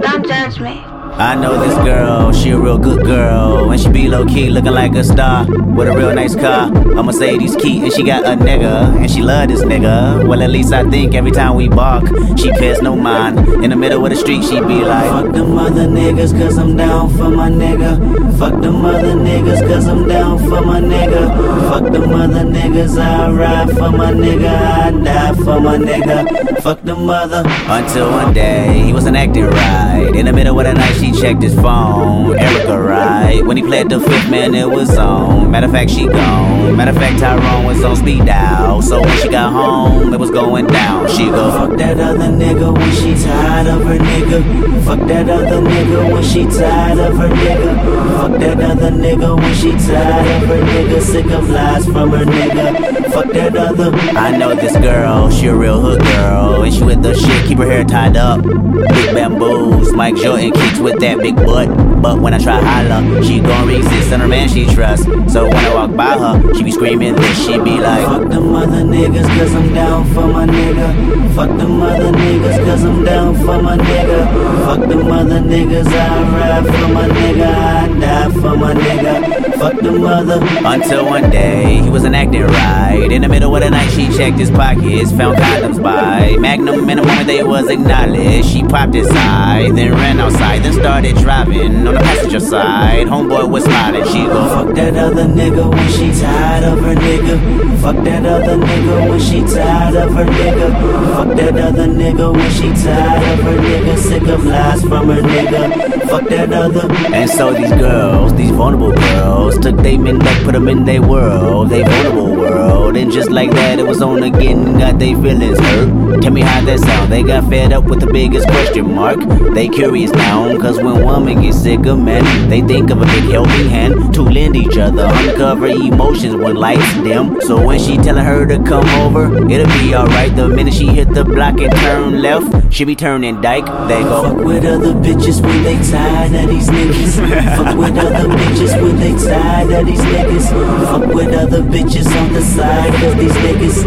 Don't judge me. I know this girl, she a real good girl. And she be low key, looking like a star. With a real nice car. A Mercedes key, and she got a nigga. And she love this nigga. Well, at least I think every time we bark, she pays no mind. In the middle of the street, she be like, Fuck them other niggas, cause I'm down for my nigga. Fuck them other niggas, cause I'm down for my nigga. Fuck them other niggas, I ride for my nigga. I die for my nigga. Fuck the mother. Until one day, he wasn't acting right. In the middle of the night, she checked his phone. Erica, right? When he played the fifth, man, it was on. Matter of fact, she gone. Matter of fact, Tyrone was on speed dial. So she got home, it was going down. She go, fuck that other nigga when she tired of her nigga. Fuck that other nigga when she tired of her nigga. Fuck that other nigga when she tired of her nigga. Sick of lies from her nigga. Fuck that other. I know this girl, she a real hood girl. And she with the shit, keep her hair tied up. Big bamboos, Mike Jordan kicks with that big butt. But when I try holla, she gon' resist and her man she trusts. So when I walk by her, she be screaming this, she be like, Fuck the mother niggas, cause I'm down for my nigga. Fuck them other niggas, cause I'm down for my nigga. Fuck them other niggas, I ride for my nigga. I die for my nigga. Fuck them other. Until one day, he wasn't acting right. In the middle of the night, she checked his pockets, found condoms by Magnum. In the moment they was acknowledged, she popped his eye, then ran outside, then started driving on the passenger side. Homeboy was smiling, she go, Fuck that other nigga when she tired of her nigga. Fuck that other nigga when she tired of her nigga. Fuck that other nigga when she tired of her nigga. Sick of lies from her nigga. Fuck that other. And so these girls, these vulnerable girls, took they men back, put them in their world, they vulnerable world. And just like that, it was on again, got they feelings hurt. Tell me how that sound. They got fed up with the biggest question mark. They curious now, cause when women get sick of men, they think of a big helping hand to lend each other, uncover emotions when lights dim. So when she telling her to come over, it'll alright. The minute she hit the block and turn left, she be turning dyke. They go fuck with other bitches when they tired of these niggas. fuck with other bitches when they tired of these niggas. Fuck with other bitches on the side of these niggas.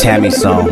Tammy song.